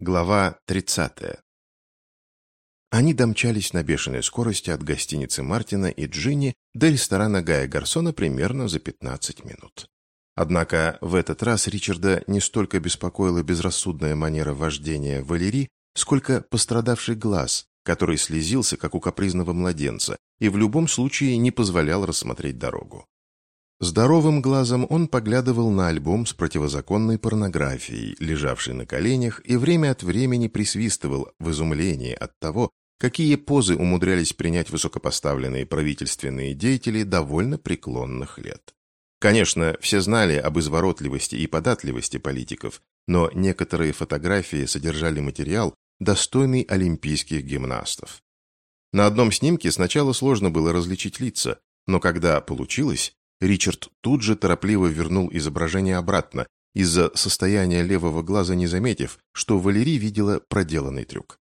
Глава 30. Они домчались на бешеной скорости от гостиницы Мартина и Джинни до ресторана Гая Гарсона примерно за 15 минут. Однако в этот раз Ричарда не столько беспокоила безрассудная манера вождения Валерии, сколько пострадавший глаз, который слезился, как у капризного младенца, и в любом случае не позволял рассмотреть дорогу. Здоровым глазом он поглядывал на альбом с противозаконной порнографией, лежавший на коленях, и время от времени присвистывал в изумлении от того, какие позы умудрялись принять высокопоставленные правительственные деятели довольно преклонных лет. Конечно, все знали об изворотливости и податливости политиков, но некоторые фотографии содержали материал, достойный олимпийских гимнастов. На одном снимке сначала сложно было различить лица, но когда получилось, Ричард тут же торопливо вернул изображение обратно, из-за состояния левого глаза не заметив, что Валерий видела проделанный трюк.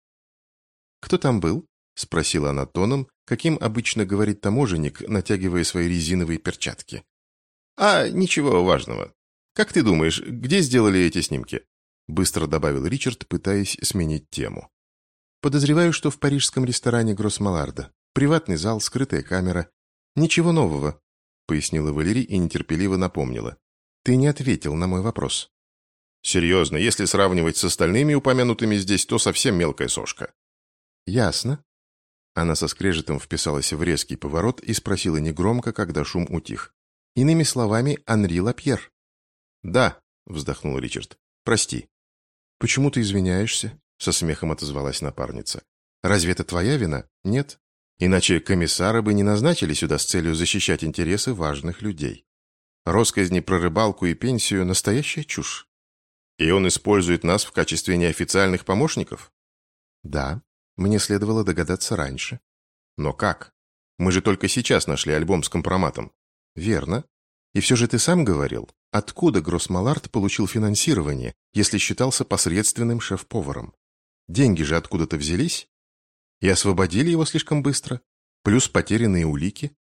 «Кто там был?» – спросила она тоном, каким обычно говорит таможенник, натягивая свои резиновые перчатки. «А, ничего важного. Как ты думаешь, где сделали эти снимки?» Быстро добавил Ричард, пытаясь сменить тему. «Подозреваю, что в парижском ресторане Гроссмаларда. Приватный зал, скрытая камера. Ничего нового пояснила Валерий и нетерпеливо напомнила. «Ты не ответил на мой вопрос». «Серьезно, если сравнивать с остальными упомянутыми здесь, то совсем мелкая сошка». «Ясно». Она со скрежетом вписалась в резкий поворот и спросила негромко, когда шум утих. «Иными словами, Анри Лапьер». «Да», — вздохнул Ричард. «Прости». «Почему ты извиняешься?» — со смехом отозвалась напарница. «Разве это твоя вина? Нет? Иначе комиссары бы не назначили сюда с целью защищать интересы важных людей. Росказни про рыбалку и пенсию – настоящая чушь. И он использует нас в качестве неофициальных помощников? Да, мне следовало догадаться раньше. Но как? Мы же только сейчас нашли альбом с компроматом. Верно. И все же ты сам говорил, откуда Гроссмаларт получил финансирование, если считался посредственным шеф-поваром? Деньги же откуда-то взялись? И освободили его слишком быстро. Плюс потерянные улики.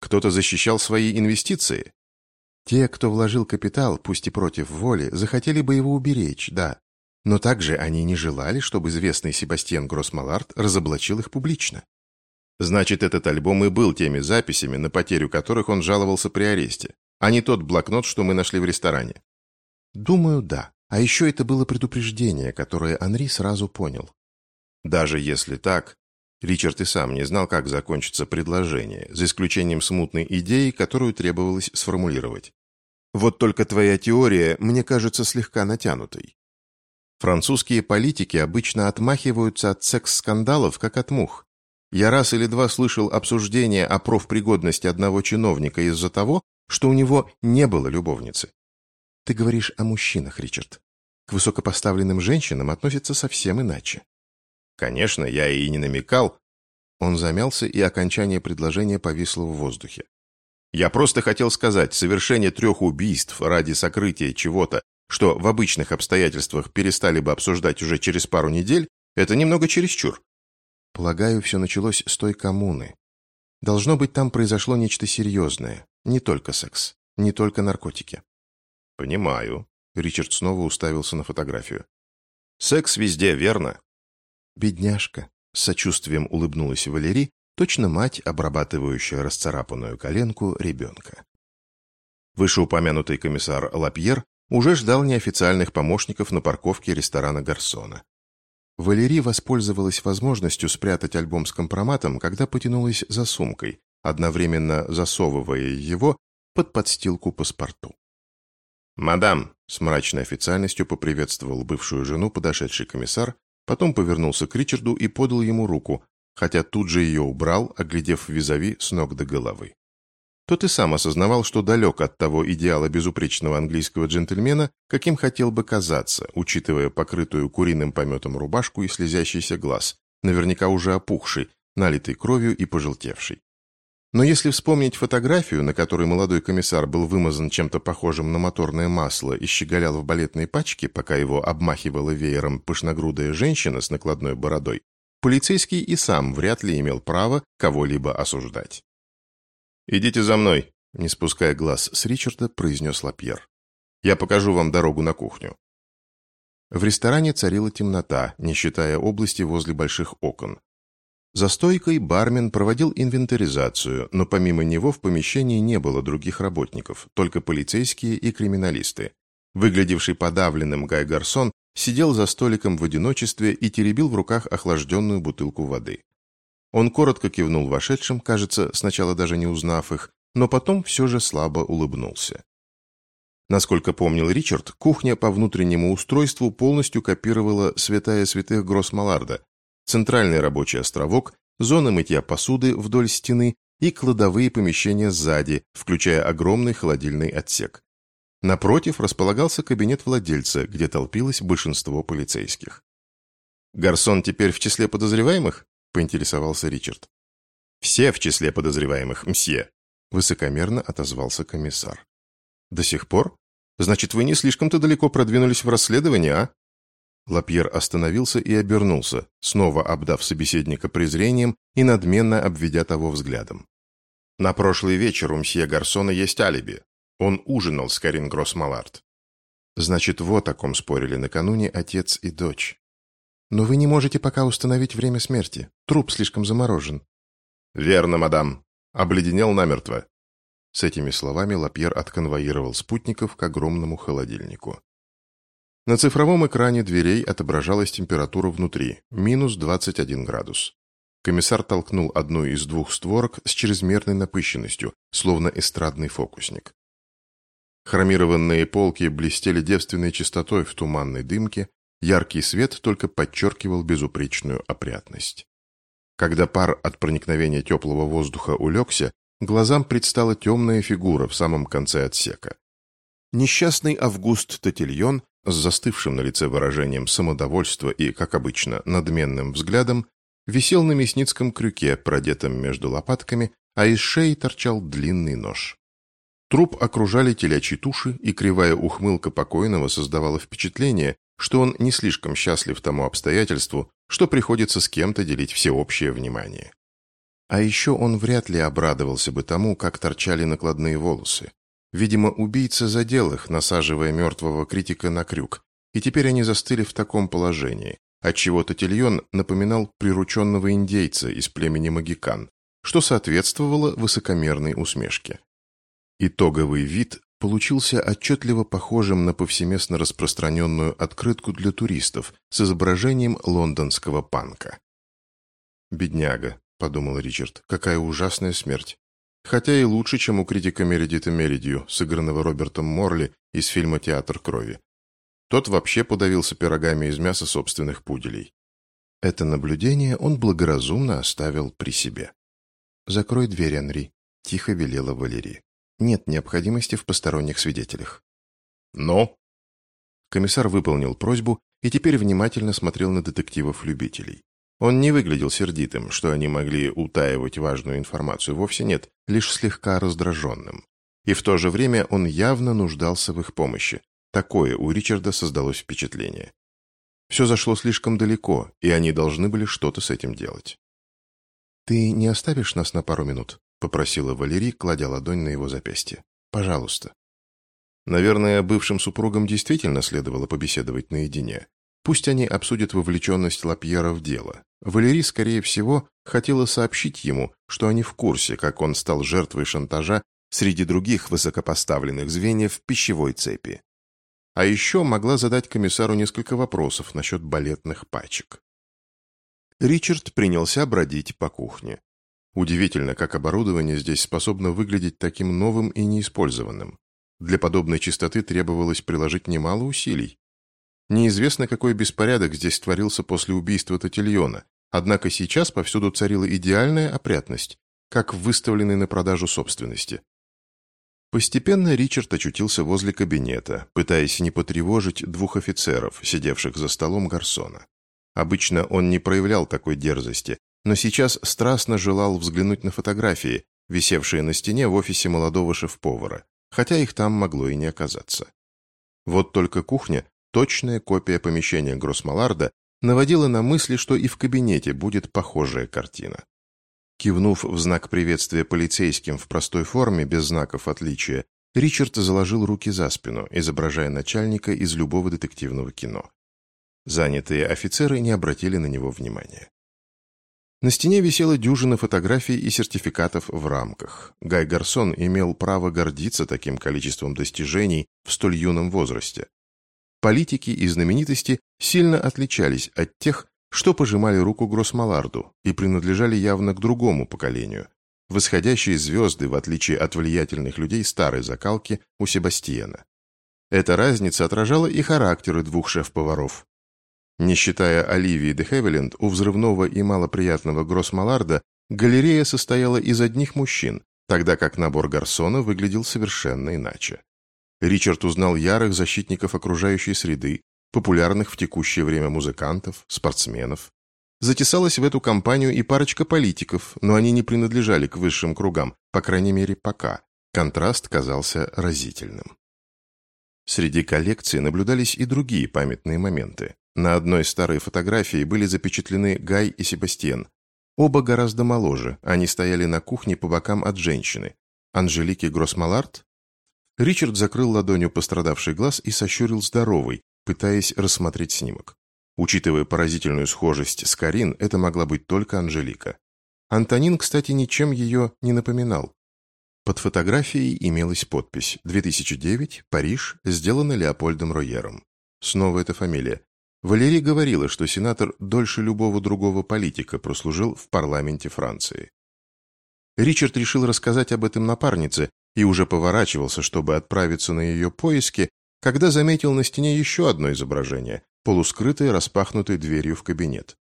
Кто-то защищал свои инвестиции. Те, кто вложил капитал, пусть и против воли, захотели бы его уберечь, да. Но также они не желали, чтобы известный Себастьян Гроссмаларт разоблачил их публично. Значит, этот альбом и был теми записями, на потерю которых он жаловался при аресте, а не тот блокнот, что мы нашли в ресторане. Думаю, да. А еще это было предупреждение, которое Анри сразу понял. Даже если так, Ричард и сам не знал, как закончится предложение, за исключением смутной идеи, которую требовалось сформулировать. Вот только твоя теория мне кажется слегка натянутой. Французские политики обычно отмахиваются от секс-скандалов, как от мух. Я раз или два слышал обсуждение о профпригодности одного чиновника из-за того, что у него не было любовницы. Ты говоришь о мужчинах, Ричард. К высокопоставленным женщинам относятся совсем иначе. Конечно, я и не намекал. Он замялся, и окончание предложения повисло в воздухе. Я просто хотел сказать, совершение трех убийств ради сокрытия чего-то, что в обычных обстоятельствах перестали бы обсуждать уже через пару недель, это немного чересчур. Полагаю, все началось с той коммуны. Должно быть, там произошло нечто серьезное. Не только секс, не только наркотики. Понимаю. Ричард снова уставился на фотографию. Секс везде, верно? «Бедняжка», — с сочувствием улыбнулась Валерий, точно мать, обрабатывающая расцарапанную коленку ребенка. Вышеупомянутый комиссар Лапьер уже ждал неофициальных помощников на парковке ресторана Гарсона. Валерий воспользовалась возможностью спрятать альбом с компроматом, когда потянулась за сумкой, одновременно засовывая его под подстилку паспорту. «Мадам!» — с мрачной официальностью поприветствовал бывшую жену подошедший комиссар, Потом повернулся к Ричарду и подал ему руку, хотя тут же ее убрал, оглядев визави с ног до головы. Тот и сам осознавал, что далек от того идеала безупречного английского джентльмена, каким хотел бы казаться, учитывая покрытую куриным пометом рубашку и слезящийся глаз, наверняка уже опухший, налитый кровью и пожелтевший. Но если вспомнить фотографию, на которой молодой комиссар был вымазан чем-то похожим на моторное масло и щеголял в балетной пачке, пока его обмахивала веером пышногрудая женщина с накладной бородой, полицейский и сам вряд ли имел право кого-либо осуждать. «Идите за мной», — не спуская глаз с Ричарда, произнес Лапьер. «Я покажу вам дорогу на кухню». В ресторане царила темнота, не считая области возле больших окон. За стойкой бармен проводил инвентаризацию, но помимо него в помещении не было других работников, только полицейские и криминалисты. Выглядевший подавленным Гай Гарсон сидел за столиком в одиночестве и теребил в руках охлажденную бутылку воды. Он коротко кивнул вошедшим, кажется, сначала даже не узнав их, но потом все же слабо улыбнулся. Насколько помнил Ричард, кухня по внутреннему устройству полностью копировала святая святых Гроссмаларда, центральный рабочий островок, зона мытья посуды вдоль стены и кладовые помещения сзади, включая огромный холодильный отсек. Напротив располагался кабинет владельца, где толпилось большинство полицейских. «Гарсон теперь в числе подозреваемых?» – поинтересовался Ричард. «Все в числе подозреваемых, мсье», – высокомерно отозвался комиссар. «До сих пор? Значит, вы не слишком-то далеко продвинулись в расследовании, а?» Лапьер остановился и обернулся, снова обдав собеседника презрением и надменно обведя того взглядом. «На прошлый вечер у мсье Гарсона есть алиби. Он ужинал с Карин Гроссмалард». «Значит, вот о ком спорили накануне отец и дочь. Но вы не можете пока установить время смерти. Труп слишком заморожен». «Верно, мадам. Обледенел намертво». С этими словами Лапьер отконвоировал спутников к огромному холодильнику. На цифровом экране дверей отображалась температура внутри – минус 21 градус. Комиссар толкнул одну из двух створок с чрезмерной напыщенностью, словно эстрадный фокусник. Хромированные полки блестели девственной чистотой в туманной дымке, Яркий свет только подчеркивал безупречную опрятность. Когда пар от проникновения теплого воздуха улегся, глазам предстала темная фигура в самом конце отсека. Несчастный Август Татильон с застывшим на лице выражением самодовольства и, как обычно, надменным взглядом, висел на мясницком крюке, продетом между лопатками, а из шеи торчал длинный нож. Труп окружали телячьи туши, и кривая ухмылка покойного создавала впечатление, что он не слишком счастлив тому обстоятельству, что приходится с кем-то делить всеобщее внимание. А еще он вряд ли обрадовался бы тому, как торчали накладные волосы. Видимо, убийца задел их, насаживая мертвого критика на крюк, и теперь они застыли в таком положении, отчего Татильон напоминал прирученного индейца из племени Магикан, что соответствовало высокомерной усмешке. Итоговый вид получился отчетливо похожим на повсеместно распространенную открытку для туристов с изображением лондонского панка. «Бедняга», — подумал Ричард, — «какая ужасная смерть. Хотя и лучше, чем у критика Мередита Мередью, сыгранного Робертом Морли из фильма «Театр крови». Тот вообще подавился пирогами из мяса собственных пуделей. Это наблюдение он благоразумно оставил при себе. «Закрой дверь, Анри», — тихо велела Валерия нет необходимости в посторонних свидетелях. Но? Комиссар выполнил просьбу и теперь внимательно смотрел на детективов-любителей. Он не выглядел сердитым, что они могли утаивать важную информацию, вовсе нет, лишь слегка раздраженным. И в то же время он явно нуждался в их помощи. Такое у Ричарда создалось впечатление. Все зашло слишком далеко, и они должны были что-то с этим делать. «Ты не оставишь нас на пару минут?» попросила Валерий, кладя ладонь на его запястье. «Пожалуйста». Наверное, бывшим супругам действительно следовало побеседовать наедине. Пусть они обсудят вовлеченность Лапьера в дело. Валерий, скорее всего, хотела сообщить ему, что они в курсе, как он стал жертвой шантажа среди других высокопоставленных звеньев пищевой цепи. А еще могла задать комиссару несколько вопросов насчет балетных пачек. Ричард принялся бродить по кухне. Удивительно, как оборудование здесь способно выглядеть таким новым и неиспользованным. Для подобной чистоты требовалось приложить немало усилий. Неизвестно, какой беспорядок здесь творился после убийства Татильона, однако сейчас повсюду царила идеальная опрятность, как в выставленной на продажу собственности. Постепенно Ричард очутился возле кабинета, пытаясь не потревожить двух офицеров, сидевших за столом Гарсона. Обычно он не проявлял такой дерзости, но сейчас страстно желал взглянуть на фотографии, висевшие на стене в офисе молодого шеф-повара, хотя их там могло и не оказаться. Вот только кухня, точная копия помещения Гроссмаларда, наводила на мысли, что и в кабинете будет похожая картина. Кивнув в знак приветствия полицейским в простой форме, без знаков отличия, Ричард заложил руки за спину, изображая начальника из любого детективного кино. Занятые офицеры не обратили на него внимания. На стене висела дюжина фотографий и сертификатов в рамках. Гай Гарсон имел право гордиться таким количеством достижений в столь юном возрасте. Политики и знаменитости сильно отличались от тех, что пожимали руку Гроссмаларду и принадлежали явно к другому поколению. Восходящие звезды, в отличие от влиятельных людей старой закалки у Себастьена. Эта разница отражала и характеры двух шеф-поваров. Не считая Оливии де Хевиленд, у взрывного и малоприятного Гроссмаларда галерея состояла из одних мужчин, тогда как набор Гарсона выглядел совершенно иначе. Ричард узнал ярых защитников окружающей среды, популярных в текущее время музыкантов, спортсменов. Затесалась в эту компанию и парочка политиков, но они не принадлежали к высшим кругам, по крайней мере пока. Контраст казался разительным. Среди коллекции наблюдались и другие памятные моменты. На одной старой фотографии были запечатлены Гай и Себастьян. Оба гораздо моложе, они стояли на кухне по бокам от женщины. Анжелики Гроссмаларт? Ричард закрыл ладонью пострадавший глаз и сощурил здоровый, пытаясь рассмотреть снимок. Учитывая поразительную схожесть с Карин, это могла быть только Анжелика. Антонин, кстати, ничем ее не напоминал. Под фотографией имелась подпись «2009, Париж, сделано Леопольдом Ройером». Снова эта фамилия. Валерий говорила, что сенатор дольше любого другого политика прослужил в парламенте Франции. Ричард решил рассказать об этом напарнице и уже поворачивался, чтобы отправиться на ее поиски, когда заметил на стене еще одно изображение, полускрытое распахнутой дверью в кабинет.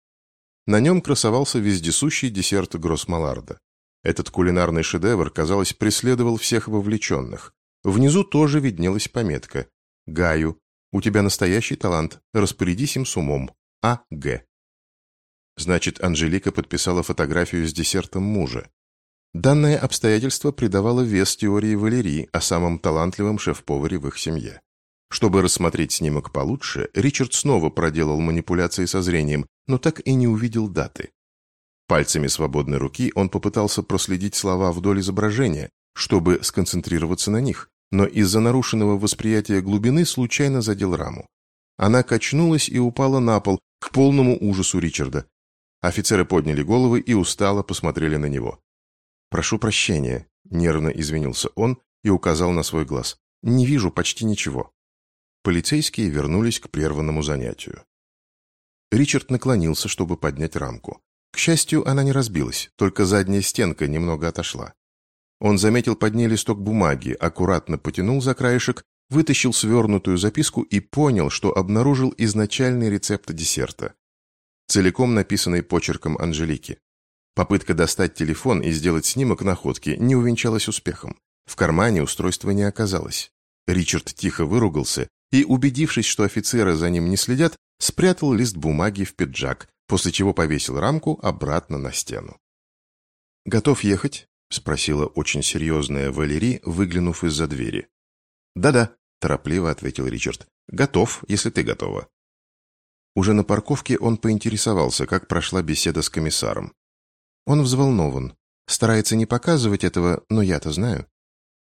На нем красовался вездесущий десерт Гроссмаларда. Этот кулинарный шедевр, казалось, преследовал всех вовлеченных. Внизу тоже виднелась пометка «Гаю, у тебя настоящий талант. Распорядись им с умом. А. Г. Значит, Анжелика подписала фотографию с десертом мужа. Данное обстоятельство придавало вес теории Валерии о самом талантливом шеф-поваре в их семье. Чтобы рассмотреть снимок получше, Ричард снова проделал манипуляции со зрением, но так и не увидел даты. Пальцами свободной руки он попытался проследить слова вдоль изображения, чтобы сконцентрироваться на них, но из-за нарушенного восприятия глубины случайно задел раму. Она качнулась и упала на пол, к полному ужасу Ричарда. Офицеры подняли головы и устало посмотрели на него. «Прошу прощения», — нервно извинился он и указал на свой глаз. «Не вижу почти ничего». Полицейские вернулись к прерванному занятию. Ричард наклонился, чтобы поднять рамку. К счастью, она не разбилась, только задняя стенка немного отошла. Он заметил под ней листок бумаги, аккуратно потянул за краешек, вытащил свернутую записку и понял, что обнаружил изначальный рецепт десерта. Целиком написанный почерком Анжелики. Попытка достать телефон и сделать снимок находки не увенчалась успехом. В кармане устройства не оказалось. Ричард тихо выругался и, убедившись, что офицеры за ним не следят, спрятал лист бумаги в пиджак, после чего повесил рамку обратно на стену. «Готов ехать?» — спросила очень серьезная Валерий, выглянув из-за двери. «Да-да», — торопливо ответил Ричард. «Готов, если ты готова». Уже на парковке он поинтересовался, как прошла беседа с комиссаром. Он взволнован. Старается не показывать этого, но я-то знаю.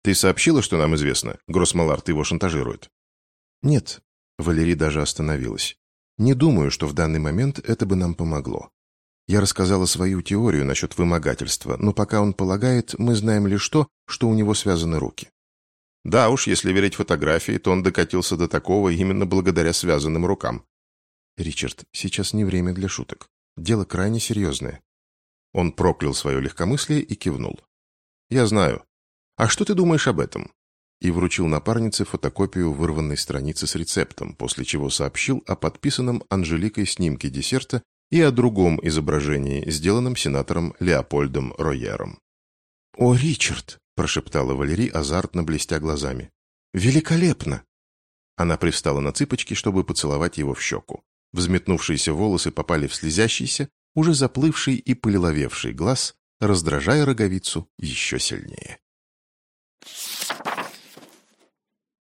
«Ты сообщила, что нам известно? Гроссмаларт его шантажирует?» «Нет». Валерий даже остановилась. «Не думаю, что в данный момент это бы нам помогло. Я рассказала свою теорию насчет вымогательства, но пока он полагает, мы знаем лишь то, что у него связаны руки. Да уж, если верить фотографии, то он докатился до такого именно благодаря связанным рукам. Ричард, сейчас не время для шуток. Дело крайне серьезное. Он проклял свое легкомыслие и кивнул. Я знаю. А что ты думаешь об этом? И вручил напарнице фотокопию вырванной страницы с рецептом, после чего сообщил о подписанном Анжеликой снимке десерта и о другом изображении, сделанном сенатором Леопольдом Ройером. «О, Ричард!» – прошептала Валерий, азартно блестя глазами. «Великолепно!» Она привстала на цыпочки, чтобы поцеловать его в щеку. Взметнувшиеся волосы попали в слезящийся, уже заплывший и полиловевший глаз, раздражая роговицу еще сильнее.